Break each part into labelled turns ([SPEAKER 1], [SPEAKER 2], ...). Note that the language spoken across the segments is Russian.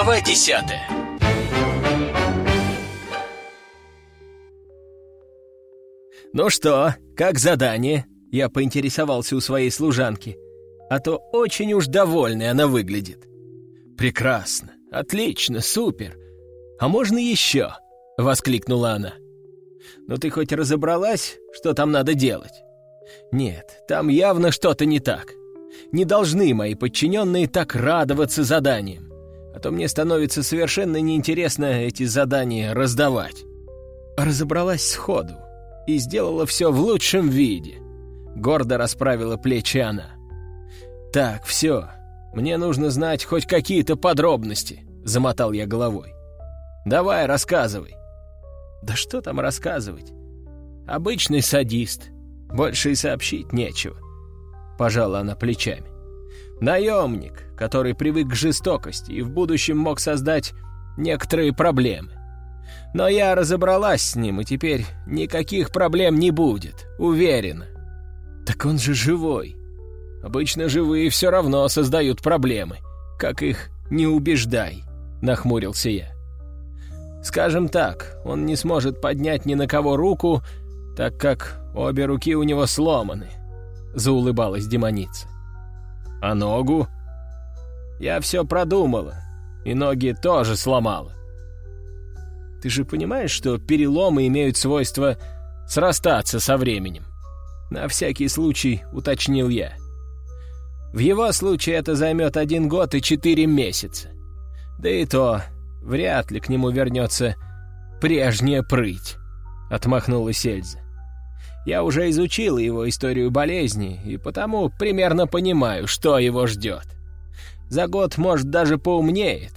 [SPEAKER 1] Глава десятая
[SPEAKER 2] «Ну что, как задание?» Я поинтересовался у своей служанки. А то очень уж довольной она выглядит. «Прекрасно, отлично, супер. А можно еще?» — воскликнула она. «Ну ты хоть разобралась, что там надо делать?» «Нет, там явно что-то не так. Не должны мои подчиненные так радоваться заданиям, а то мне становится совершенно неинтересно эти задания раздавать». Разобралась сходу и сделала все в лучшем виде. Гордо расправила плечи она. «Так, все. Мне нужно знать хоть какие-то подробности», — замотал я головой. «Давай, рассказывай». «Да что там рассказывать? Обычный садист. Больше и сообщить нечего». Пожала она плечами. «Наемник, который привык к жестокости и в будущем мог создать некоторые проблемы. Но я разобралась с ним, и теперь никаких проблем не будет, уверена. Так он же живой. Обычно живые все равно создают проблемы. Как их не убеждай, нахмурился я. Скажем так, он не сможет поднять ни на кого руку, так как обе руки у него сломаны, заулыбалась демоница. А ногу? Я все продумала, и ноги тоже сломала. Ты же понимаешь, что переломы имеют свойство срастаться со временем? На всякий случай уточнил я. В его случае это займет один год и четыре месяца. Да и то, вряд ли к нему вернется прежняя прыть, отмахнулась Эльза. Я уже изучила его историю болезни, и потому примерно понимаю, что его ждет. За год, может, даже поумнеет.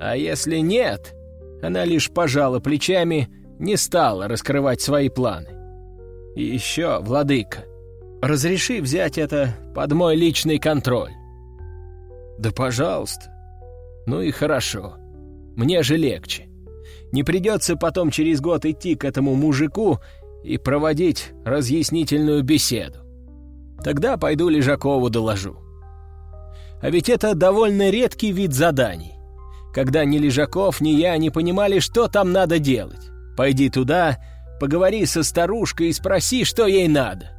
[SPEAKER 2] А если нет, она лишь пожала плечами, не стала раскрывать свои планы. И еще, владыка, разреши взять это под мой личный контроль. Да пожалуйста. Ну и хорошо. Мне же легче. Не придется потом через год идти к этому мужику и проводить разъяснительную беседу. Тогда пойду Лежакову доложу. А ведь это довольно редкий вид заданий когда ни Лежаков, ни я не понимали, что там надо делать. Пойди туда, поговори со старушкой и спроси, что ей надо.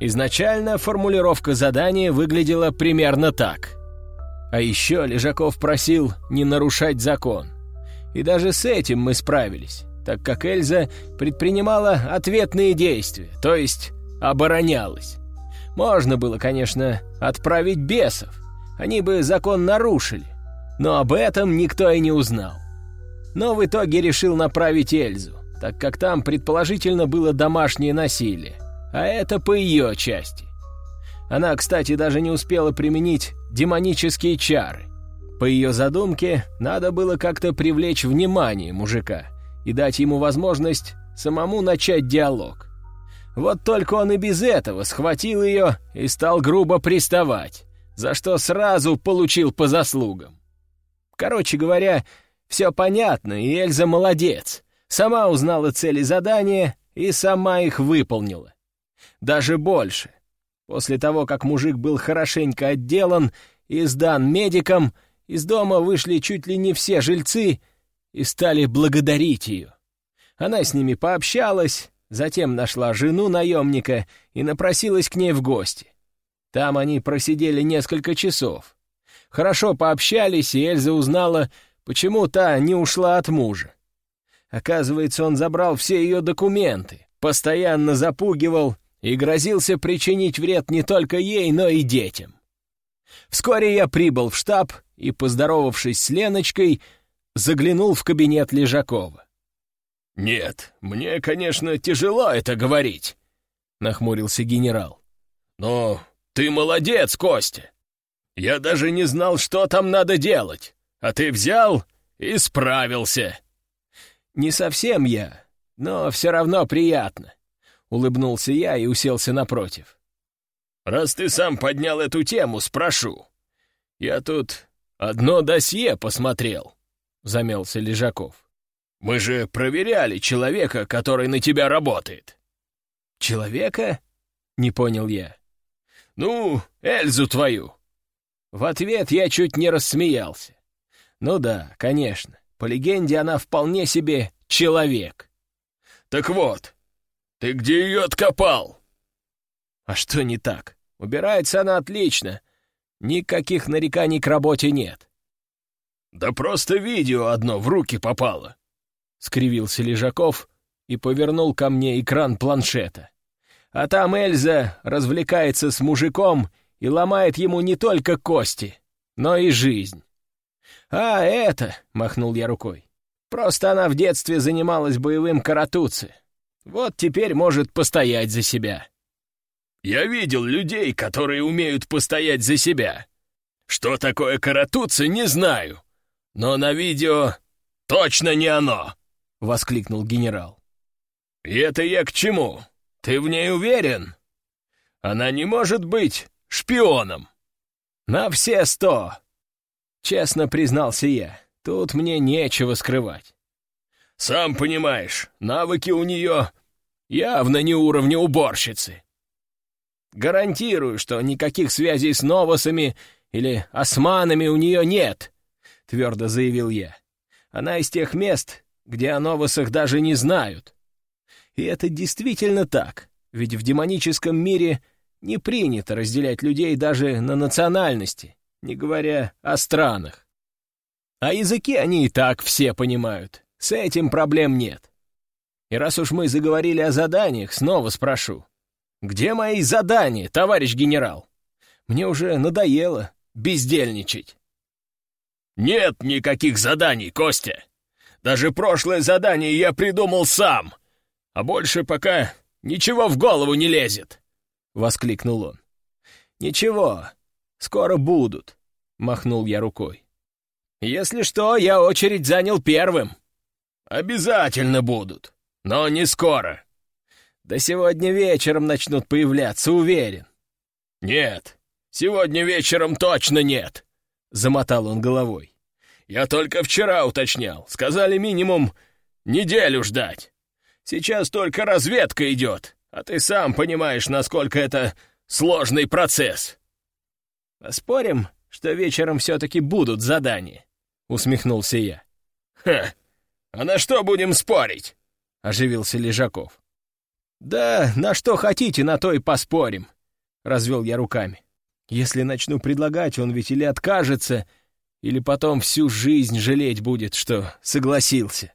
[SPEAKER 2] Изначально формулировка задания выглядела примерно так. А еще Лежаков просил не нарушать закон. И даже с этим мы справились, так как Эльза предпринимала ответные действия, то есть оборонялась. Можно было, конечно, отправить бесов, они бы закон нарушили, но об этом никто и не узнал. Но в итоге решил направить Эльзу, так как там предположительно было домашнее насилие, а это по ее части. Она, кстати, даже не успела применить демонические чары. По ее задумке, надо было как-то привлечь внимание мужика и дать ему возможность самому начать диалог. Вот только он и без этого схватил ее и стал грубо приставать, за что сразу получил по заслугам. Короче говоря, все понятно, и Эльза молодец. Сама узнала цели задания и сама их выполнила. Даже больше. После того, как мужик был хорошенько отделан и сдан медикам, из дома вышли чуть ли не все жильцы и стали благодарить ее. Она с ними пообщалась, затем нашла жену наемника и напросилась к ней в гости. Там они просидели несколько часов. Хорошо пообщались, и Эльза узнала, почему та не ушла от мужа. Оказывается, он забрал все ее документы, постоянно запугивал и грозился причинить вред не только ей, но и детям. Вскоре я прибыл в штаб и, поздоровавшись с Леночкой, заглянул в кабинет Лежакова.
[SPEAKER 3] «Нет, мне, конечно, тяжело это говорить», — нахмурился генерал. «Но ты молодец, Костя. Я даже не знал, что там надо делать, а ты взял и справился».
[SPEAKER 2] «Не совсем я, но все равно приятно», — улыбнулся я и уселся напротив.
[SPEAKER 3] «Раз ты сам поднял эту тему, спрошу. Я тут одно досье посмотрел», — замялся Лежаков. «Мы же проверяли человека, который на тебя работает».
[SPEAKER 2] «Человека?» — не понял я.
[SPEAKER 3] «Ну, Эльзу твою.
[SPEAKER 2] В ответ я чуть не рассмеялся. Ну да, конечно. По легенде, она вполне себе человек.
[SPEAKER 3] Так вот, ты где ее откопал?
[SPEAKER 2] А что не так? Убирается она отлично. Никаких нареканий к работе нет.
[SPEAKER 3] Да просто видео одно в руки попало.
[SPEAKER 2] Скривился Лежаков и повернул ко мне экран планшета. А там Эльза развлекается с мужиком и ломает ему не только кости, но и жизнь. «А, это!» — махнул я рукой. «Просто она в детстве занималась боевым каратуци. Вот теперь может постоять за себя».
[SPEAKER 3] «Я видел людей, которые умеют постоять за себя. Что такое каратуцы, не знаю. Но на видео точно не оно!» — воскликнул генерал. «И это я к чему? Ты в ней уверен? Она не может быть шпионом!»
[SPEAKER 2] «На все сто!» Честно признался я, тут мне нечего скрывать.
[SPEAKER 3] «Сам понимаешь, навыки у нее явно не уровня уборщицы».
[SPEAKER 2] «Гарантирую, что никаких связей с новосами или османами у нее нет», — твердо заявил я. «Она из тех мест, где о новосах даже не знают». И это действительно так, ведь в демоническом мире не принято разделять людей даже на национальности не говоря о странах. А языки они и так все понимают, с этим проблем нет. И раз уж мы заговорили о заданиях, снова спрошу. Где мои задания, товарищ генерал? Мне уже надоело бездельничать.
[SPEAKER 3] Нет никаких заданий, Костя. Даже прошлое задание я придумал сам, а больше пока ничего в голову не лезет, — воскликнул он.
[SPEAKER 2] Ничего, Скоро будут», — махнул я рукой. «Если что, я очередь занял первым».
[SPEAKER 3] «Обязательно будут, но не скоро».
[SPEAKER 2] «Да сегодня вечером начнут появляться, уверен».
[SPEAKER 3] «Нет, сегодня вечером точно нет», — замотал он головой. «Я только вчера уточнял. Сказали минимум неделю ждать. Сейчас только разведка идет, а ты сам понимаешь, насколько это сложный процесс».
[SPEAKER 2] «Спорим, что вечером все-таки будут задания?» — усмехнулся я.
[SPEAKER 3] «Ха! А на что будем спорить?»
[SPEAKER 2] — оживился Лежаков. «Да на что хотите, на то и поспорим», — развел я руками. «Если начну предлагать, он ведь или откажется, или потом всю жизнь жалеть будет, что согласился».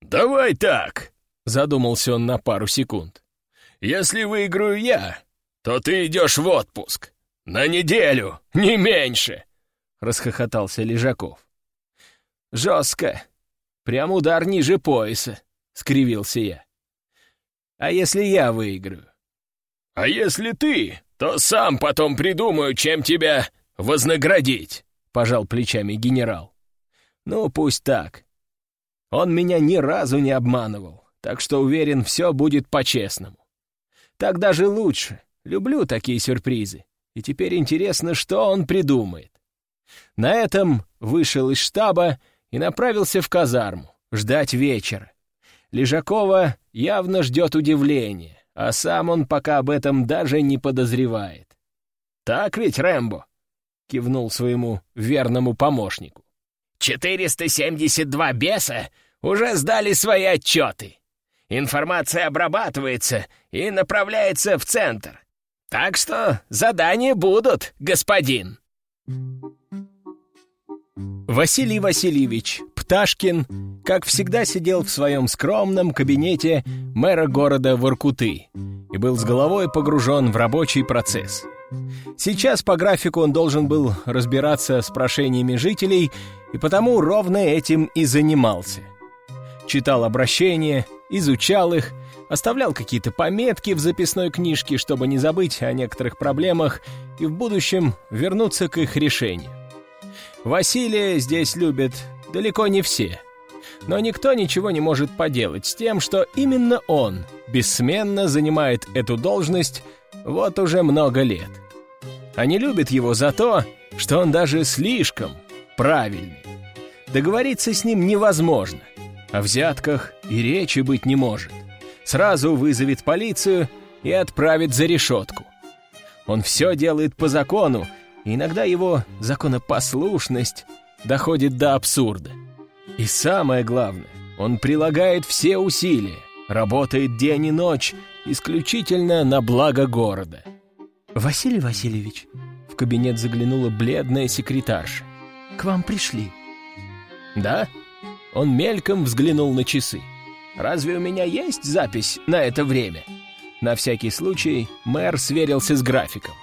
[SPEAKER 3] «Давай так», — задумался он на пару секунд. «Если выиграю я, то ты идешь в отпуск. «На неделю, не меньше!» — расхохотался Лежаков.
[SPEAKER 2] «Жестко. Прям удар ниже пояса», — скривился я. «А если я выиграю?»
[SPEAKER 3] «А если ты, то сам потом придумаю, чем тебя вознаградить», — пожал плечами генерал.
[SPEAKER 2] «Ну, пусть так. Он меня ни разу не обманывал, так что уверен, все будет по-честному. Так даже лучше. Люблю такие сюрпризы и теперь интересно, что он придумает. На этом вышел из штаба и направился в казарму, ждать вечера. Лежакова явно ждет удивления, а сам он пока об этом даже не подозревает. «Так ведь, Рэмбо?» — кивнул своему верному помощнику.
[SPEAKER 1] «472 беса уже сдали свои отчеты. Информация обрабатывается и направляется в центр. Так что задания будут, господин.
[SPEAKER 2] Василий Васильевич Пташкин, как всегда, сидел в своем скромном кабинете мэра города Воркуты и был с головой погружен в рабочий процесс. Сейчас по графику он должен был разбираться с прошениями жителей, и потому ровно этим и занимался. Читал обращения, изучал их оставлял какие-то пометки в записной книжке, чтобы не забыть о некоторых проблемах и в будущем вернуться к их решению. Василия здесь любят далеко не все, но никто ничего не может поделать с тем, что именно он бессменно занимает эту должность вот уже много лет. Они любят его за то, что он даже слишком правильный. Договориться с ним невозможно, о взятках и речи быть не может сразу вызовет полицию и отправит за решетку. Он все делает по закону, иногда его законопослушность доходит до абсурда. И самое главное, он прилагает все усилия, работает день и ночь исключительно на благо города.
[SPEAKER 4] «Василий Васильевич», — в кабинет заглянула бледная секретарша, — «к вам пришли».
[SPEAKER 2] «Да?» Он мельком взглянул на часы. «Разве у меня есть запись на это время?» На всякий случай мэр сверился с графиком.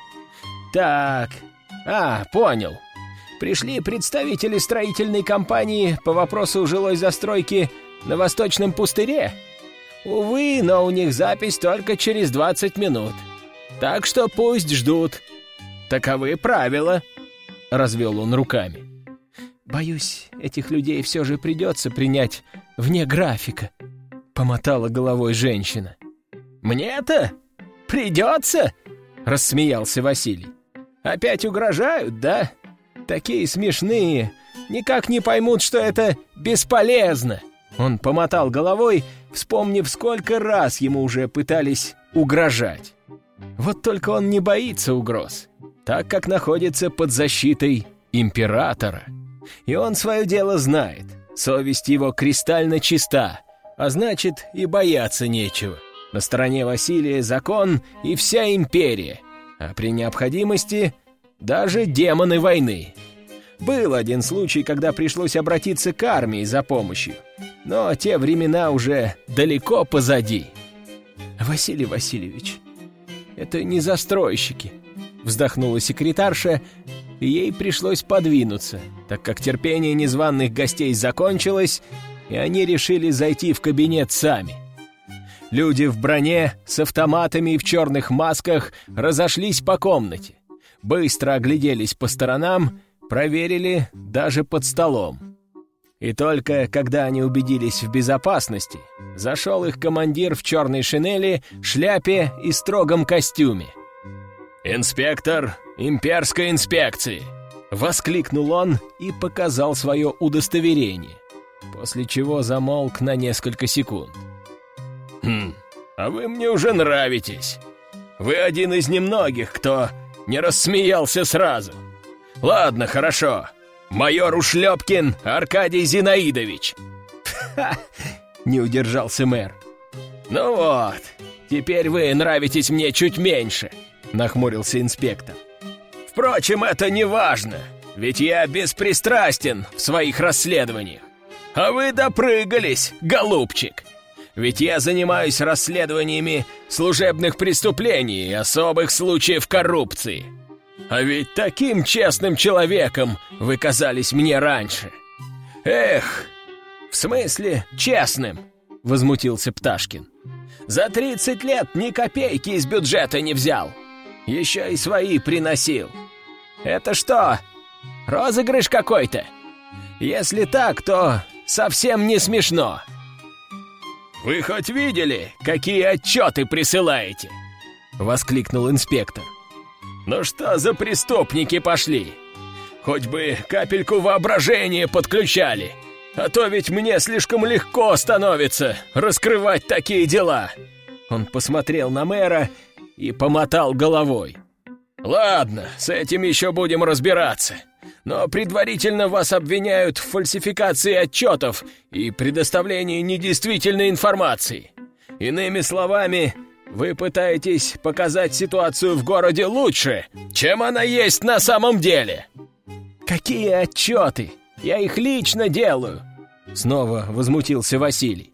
[SPEAKER 2] «Так, а, понял. Пришли представители строительной компании по вопросу жилой застройки на Восточном пустыре? Увы, но у них запись только через 20 минут. Так что пусть ждут. Таковы правила», — развел он руками.
[SPEAKER 4] «Боюсь, этих людей все же придется принять вне графика», — помотала головой женщина.
[SPEAKER 2] «Мне-то? Придется?» — рассмеялся Василий. «Опять угрожают, да? Такие смешные, никак не поймут, что это бесполезно!» Он помотал головой, вспомнив, сколько раз ему уже пытались угрожать. Вот только он не боится угроз, так как находится под защитой императора. И он свое дело знает, совесть его кристально чиста, а значит и бояться нечего. На стороне Василия закон и вся империя, а при необходимости даже демоны войны. Был один случай, когда пришлось обратиться к армии за помощью, но те времена уже далеко позади.
[SPEAKER 4] «Василий Васильевич, это не застройщики», — вздохнула секретарша, и ей пришлось подвинуться, так как терпение незваных гостей закончилось, и они решили зайти в кабинет сами. Люди в броне, с автоматами и в черных масках разошлись по комнате. Быстро огляделись по сторонам, проверили даже под столом. И только когда они убедились в безопасности, зашел их командир в черной шинели, шляпе и строгом костюме.
[SPEAKER 3] «Инспектор имперской инспекции!» — воскликнул он и показал свое удостоверение, после чего замолк на несколько секунд. «Хм, а вы мне уже нравитесь. Вы один из немногих, кто не рассмеялся сразу. Ладно, хорошо. Майор Ушлепкин Аркадий Зинаидович».
[SPEAKER 2] Не удержался мэр. «Ну вот, теперь вы нравитесь мне чуть меньше», — нахмурился инспектор. «Впрочем, это не важно, ведь я беспристрастен в своих расследованиях. А вы допрыгались, голубчик!» Ведь я занимаюсь расследованиями служебных преступлений и особых случаев коррупции. А ведь таким честным человеком вы казались мне раньше. Эх, в смысле честным, возмутился Пташкин. За 30 лет ни копейки из бюджета не взял. Еще и свои приносил. Это что, розыгрыш какой-то? Если так, то совсем не смешно. «Вы хоть видели, какие отчеты присылаете?» — воскликнул инспектор. «Ну что за преступники пошли? Хоть бы капельку воображения подключали, а то ведь мне слишком легко становится раскрывать такие дела!» Он посмотрел на мэра и помотал головой. «Ладно, с этим еще будем разбираться но предварительно вас обвиняют в фальсификации отчетов и предоставлении недействительной информации. Иными словами, вы пытаетесь показать ситуацию в городе лучше, чем она есть на самом деле. Какие отчеты? Я их лично делаю. Снова возмутился Василий.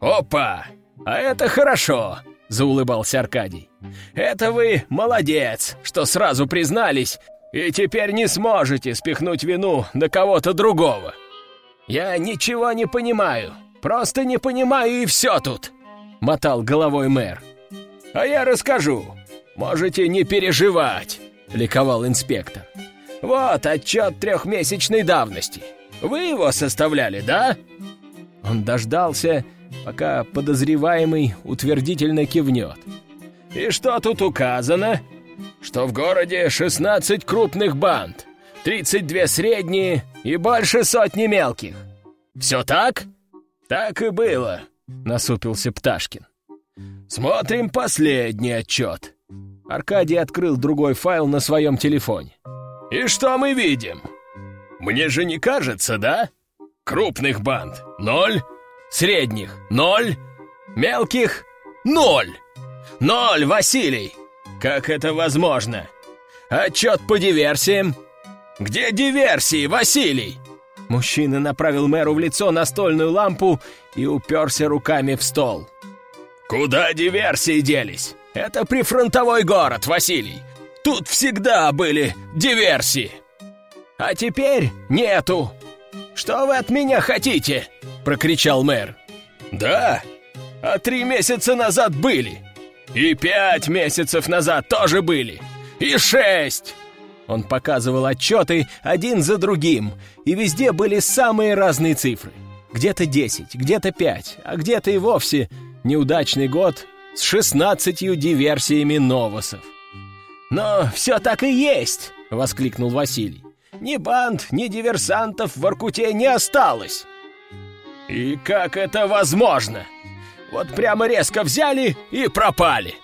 [SPEAKER 2] Опа! А это хорошо, заулыбался Аркадий. Это вы молодец, что сразу признались и теперь не сможете спихнуть вину на кого-то другого. Я ничего не понимаю, просто не понимаю и все тут», — мотал головой мэр. «А я расскажу, можете не переживать», — ликовал инспектор. «Вот отчет трехмесячной давности. Вы его составляли, да?» Он дождался, пока подозреваемый утвердительно кивнет. «И что тут указано?» Что в городе 16 крупных банд, 32 средние и больше сотни мелких. Все так? Так и было, насупился Пташкин. Смотрим последний отчет. Аркадий открыл другой файл на своем телефоне. И что мы видим?
[SPEAKER 3] Мне же не кажется, да? Крупных банд — ноль, средних — ноль, мелких — ноль. Ноль, Василий! Как это возможно? Отчет по диверсиям? Где диверсии, Василий?
[SPEAKER 4] Мужчина направил мэру в лицо настольную лампу и уперся руками в стол.
[SPEAKER 3] «Куда диверсии делись? Это прифронтовой город, Василий. Тут всегда были диверсии. А теперь нету. Что вы от меня хотите?» — прокричал мэр. «Да, а три месяца назад были. И пять месяцев назад тоже были. И шесть.
[SPEAKER 4] Он показывал отчеты один за другим, и везде были самые разные цифры. Где-то 10, где-то 5, а где-то и вовсе неудачный год с 16 диверсиями новосов.
[SPEAKER 1] «Но все так и есть!» — воскликнул Василий. «Ни банд, ни диверсантов в Аркуте не осталось!»
[SPEAKER 3] «И как это возможно? Вот прямо резко взяли и пропали!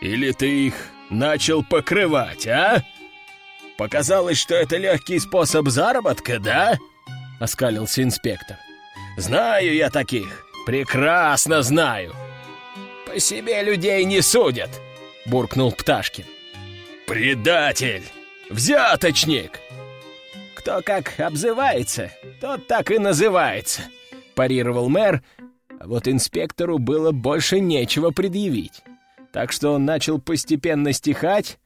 [SPEAKER 3] Или ты их начал покрывать, а?» Показалось, что это легкий способ заработка, да?» — оскалился инспектор. «Знаю я таких, прекрасно знаю».
[SPEAKER 1] «По себе людей не судят», — буркнул Пташкин.
[SPEAKER 3] «Предатель! Взяточник!»
[SPEAKER 1] «Кто как обзывается, тот так и называется», — парировал мэр, вот инспектору было больше нечего предъявить. Так что он начал постепенно стихать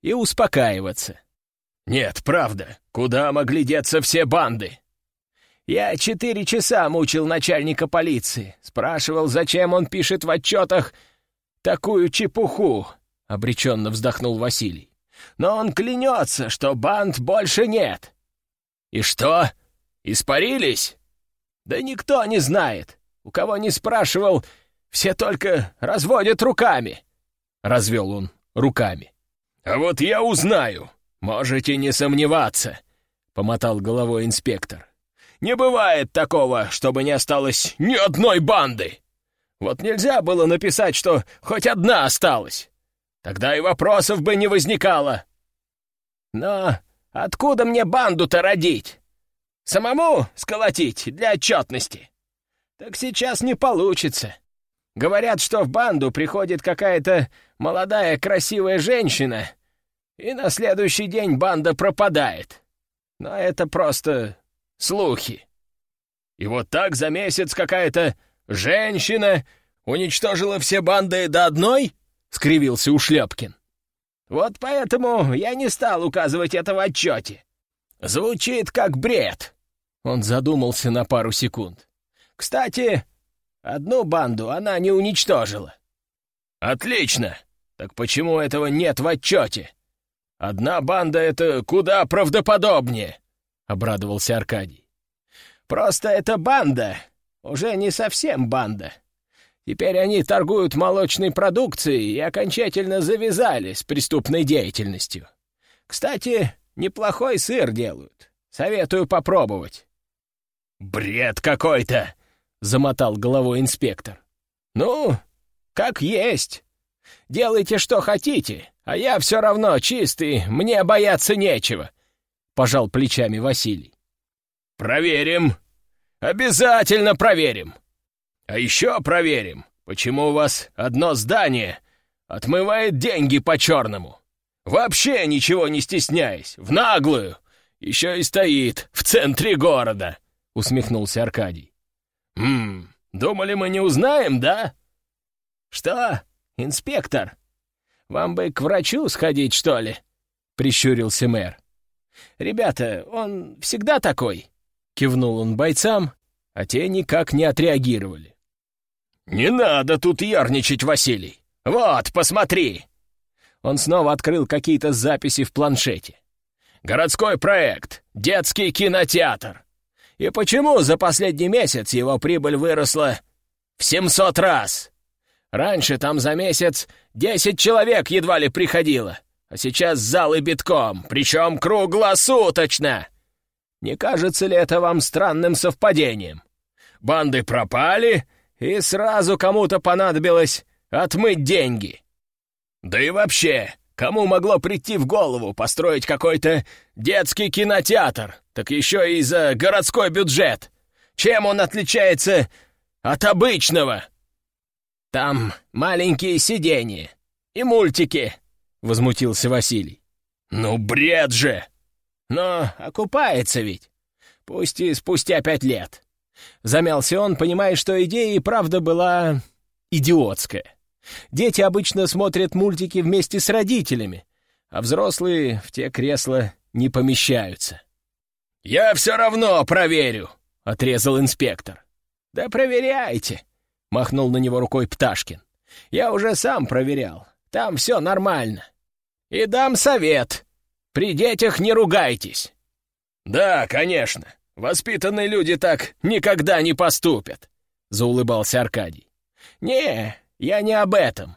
[SPEAKER 1] и успокаиваться.
[SPEAKER 3] «Нет, правда. Куда могли деться все банды?»
[SPEAKER 1] «Я четыре часа мучил начальника полиции. Спрашивал, зачем он пишет в отчетах такую чепуху», — обреченно вздохнул Василий. «Но он клянется, что банд больше нет».
[SPEAKER 3] «И что? Испарились?»
[SPEAKER 1] «Да никто не знает. У кого не спрашивал, все только разводят руками», — развел он руками.
[SPEAKER 3] «А вот я узнаю», «Можете не сомневаться», — помотал головой инспектор. «Не бывает такого, чтобы не осталось ни одной банды. Вот нельзя было написать, что хоть одна осталась. Тогда и вопросов бы не возникало».
[SPEAKER 1] «Но откуда мне банду-то родить? Самому сколотить для отчетности? Так сейчас не получится. Говорят, что в банду приходит какая-то молодая красивая женщина» и на следующий день банда пропадает. Но это просто слухи. И вот так за месяц какая-то женщина уничтожила все банды до одной?» — скривился Ушлепкин. «Вот поэтому я не стал указывать это в отчете. Звучит как бред». Он задумался на пару секунд. «Кстати, одну банду она не уничтожила».
[SPEAKER 3] «Отлично! Так почему этого нет в отчете?» «Одна банда — это куда правдоподобнее», — обрадовался Аркадий.
[SPEAKER 1] «Просто эта банда уже не совсем банда. Теперь они торгуют молочной продукцией и окончательно завязали с преступной деятельностью. Кстати, неплохой сыр делают. Советую попробовать».
[SPEAKER 3] «Бред какой-то!» — замотал головой инспектор.
[SPEAKER 1] «Ну, как есть. Делайте, что хотите, а я все равно чистый, мне бояться нечего», — пожал плечами Василий.
[SPEAKER 3] «Проверим. Обязательно проверим. А еще проверим, почему у вас одно здание отмывает деньги по-черному. Вообще ничего не стесняясь, в наглую. Еще и стоит в центре города», — усмехнулся Аркадий. «Хм, думали, мы не узнаем, да?»
[SPEAKER 1] «Что, инспектор?» Вам бы к врачу сходить, что ли?» — прищурился мэр. «Ребята, он всегда такой?» — кивнул он бойцам, а те никак не отреагировали.
[SPEAKER 3] «Не надо тут ярничать, Василий! Вот, посмотри!»
[SPEAKER 1] Он снова открыл какие-то записи в планшете.
[SPEAKER 3] «Городской проект, детский кинотеатр. И почему за последний месяц его прибыль выросла в 700 раз?» Раньше там за месяц десять человек едва ли приходило, а сейчас залы битком, причем круглосуточно. Не кажется ли это вам странным совпадением? Банды пропали, и сразу кому-то понадобилось отмыть деньги. Да и вообще, кому могло прийти в голову построить какой-то детский кинотеатр, так еще и за городской бюджет? Чем он отличается от обычного?»
[SPEAKER 1] «Там маленькие сиденья и мультики», — возмутился Василий.
[SPEAKER 3] «Ну, бред же!»
[SPEAKER 1] «Но окупается ведь, пусть и спустя пять лет». Замялся он, понимая, что идея и правда была идиотская. Дети обычно смотрят мультики вместе с родителями, а взрослые в те кресла не помещаются.
[SPEAKER 3] «Я все равно проверю», — отрезал инспектор.
[SPEAKER 1] «Да проверяйте», — махнул на него рукой Пташкин. «Я уже сам проверял. Там все нормально. И дам совет. При детях не ругайтесь».
[SPEAKER 3] «Да, конечно. Воспитанные люди так никогда не поступят», — заулыбался Аркадий.
[SPEAKER 1] «Не, я не об этом.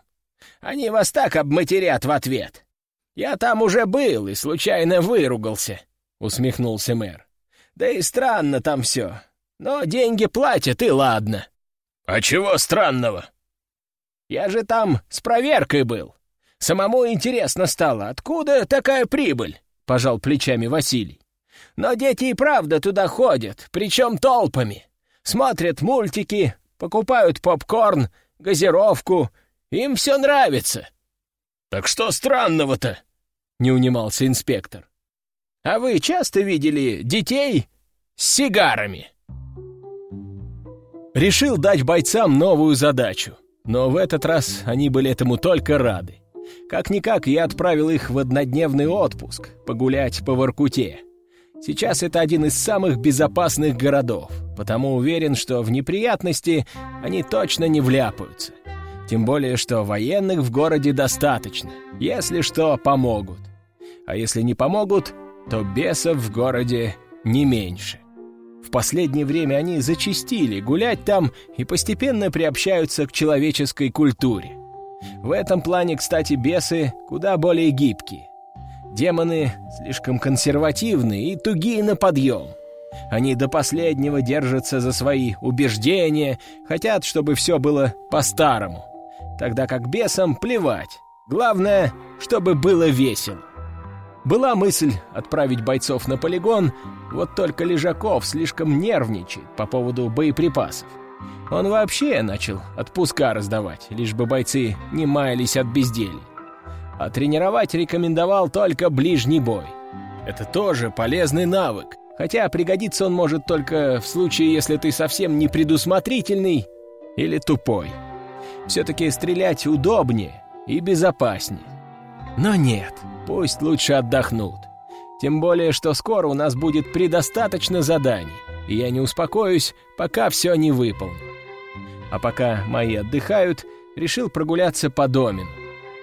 [SPEAKER 1] Они вас так обматерят в ответ. Я там уже был и случайно выругался», — усмехнулся мэр. «Да и странно там все. Но деньги платят, и ладно».
[SPEAKER 3] «А чего странного?»
[SPEAKER 1] «Я же там с проверкой был. Самому интересно стало, откуда такая прибыль?» — пожал плечами Василий. «Но дети и правда туда ходят, причем толпами. Смотрят мультики, покупают попкорн, газировку. Им все нравится».
[SPEAKER 3] «Так что странного-то?» — не унимался инспектор.
[SPEAKER 1] «А вы часто видели детей с сигарами?»
[SPEAKER 4] Решил дать бойцам новую задачу, но в этот раз они были этому только рады. Как-никак я отправил их в однодневный отпуск, погулять по Воркуте. Сейчас это один из самых безопасных городов, потому уверен, что в неприятности они точно не вляпаются. Тем более, что военных в городе достаточно. Если что, помогут. А если не помогут, то бесов в городе не меньше. В последнее время они зачастили гулять там и постепенно приобщаются к человеческой культуре. В этом плане, кстати, бесы куда более гибкие. Демоны слишком консервативны и тугие на подъем. Они до последнего держатся за свои убеждения, хотят, чтобы все было по-старому. Тогда как бесам плевать. Главное, чтобы было весело. Была мысль отправить бойцов на полигон, вот только Лежаков слишком нервничает по поводу боеприпасов. Он вообще начал отпуска раздавать, лишь бы бойцы не маялись от безделья а тренировать рекомендовал только ближний бой. Это тоже полезный навык, хотя пригодится он может только в случае, если ты совсем не предусмотрительный или тупой. Все-таки стрелять удобнее и безопаснее. Но нет, пусть лучше отдохнут. Тем более, что скоро у нас будет предостаточно заданий, и я не успокоюсь, пока все не выполню. А пока мои отдыхают, решил прогуляться по домену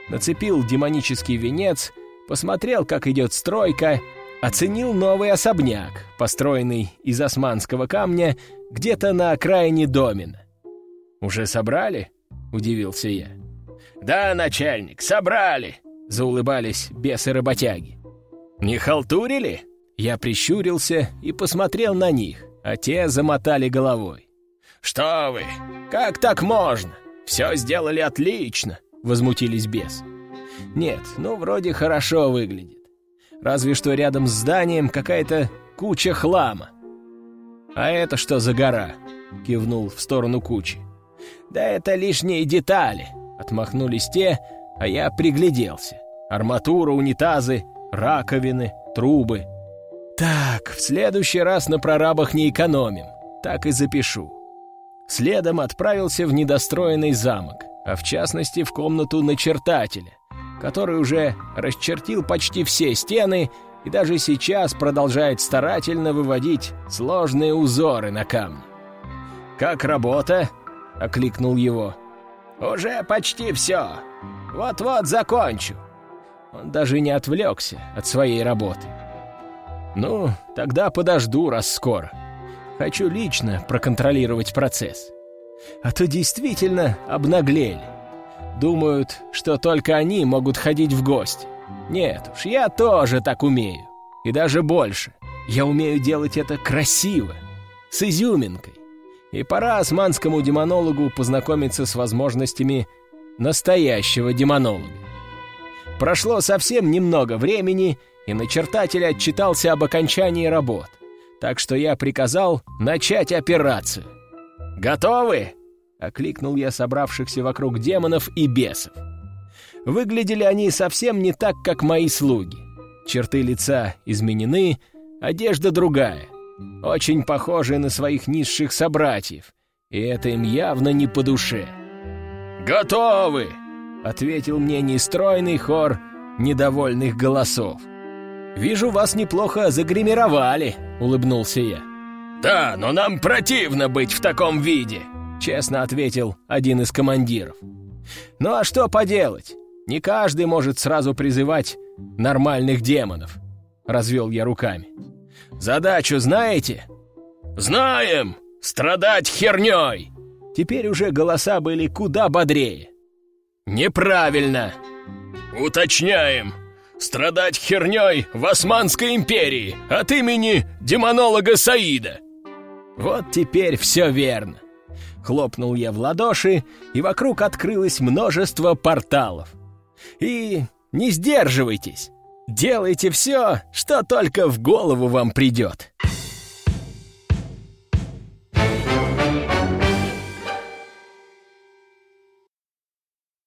[SPEAKER 4] нацепил демонический венец, посмотрел, как идет стройка, оценил новый особняк, построенный из османского камня где-то на окраине домена. «Уже собрали?» — удивился я.
[SPEAKER 3] «Да, начальник, собрали!» — заулыбались бесы-работяги.
[SPEAKER 4] «Не халтурили?» Я прищурился и посмотрел на них, а те замотали головой.
[SPEAKER 3] «Что вы? Как так можно? Все сделали отлично!»
[SPEAKER 4] — возмутились бесы. «Нет, ну вроде хорошо выглядит. Разве что рядом с зданием какая-то куча хлама». «А это что за гора?» — кивнул в сторону кучи.
[SPEAKER 1] «Да это лишние детали», — отмахнулись те, а я пригляделся. Арматура, унитазы, раковины, трубы.
[SPEAKER 4] «Так, в следующий раз на прорабах не экономим, так и запишу». Следом отправился в недостроенный замок а в частности в комнату начертателя, который уже расчертил почти все стены и даже сейчас продолжает старательно выводить сложные узоры на камне. «Как работа?» — окликнул его.
[SPEAKER 1] «Уже почти все. Вот-вот закончу».
[SPEAKER 4] Он даже не отвлекся от своей работы. «Ну, тогда подожду, раз скоро. Хочу лично проконтролировать процесс» а то действительно обнаглели. Думают, что только они могут ходить в гости. Нет уж, я тоже так умею. И даже больше. Я умею делать это красиво, с изюминкой. И пора османскому демонологу познакомиться с возможностями настоящего демонолога. Прошло совсем немного времени, и начертатель отчитался об окончании работ. Так что я приказал начать операцию. «Готовы?» — окликнул я собравшихся вокруг демонов и бесов. Выглядели они совсем не так, как мои слуги. Черты лица изменены, одежда другая. Очень похожие на своих низших собратьев, и это им явно не по душе.
[SPEAKER 3] «Готовы!»
[SPEAKER 4] — ответил мне нестройный хор недовольных голосов. «Вижу, вас неплохо загримировали», — улыбнулся я.
[SPEAKER 3] «Да, но нам противно быть в таком виде», —
[SPEAKER 4] честно ответил один из командиров. «Ну а что поделать? Не каждый может сразу призывать нормальных демонов», — развел я руками. «Задачу знаете?»
[SPEAKER 3] «Знаем! Страдать херней!»
[SPEAKER 4] Теперь уже голоса были куда бодрее.
[SPEAKER 3] «Неправильно!» «Уточняем! Страдать херней в Османской империи от имени демонолога Саида!»
[SPEAKER 4] «Вот теперь все верно!» Хлопнул я в ладоши, и вокруг открылось множество порталов. И не сдерживайтесь! Делайте все, что только в голову вам придет!»